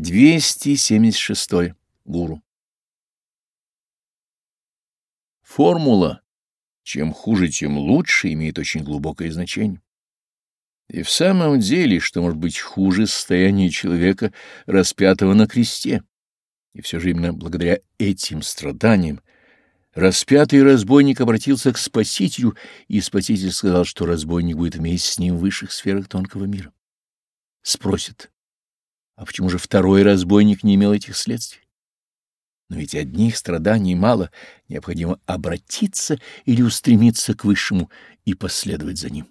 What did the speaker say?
276. Гуру. Формула «чем хуже, тем лучше» имеет очень глубокое значение. И в самом деле, что может быть хуже состояния человека, распятого на кресте? И все же именно благодаря этим страданиям распятый разбойник обратился к Спасителю, и Спаситель сказал, что разбойник будет вместе с ним в высших сферах тонкого мира. Спросит, а почему же второй разбойник не имел этих следствий? Но ведь одних страданий мало, необходимо обратиться или устремиться к Высшему и последовать за ним.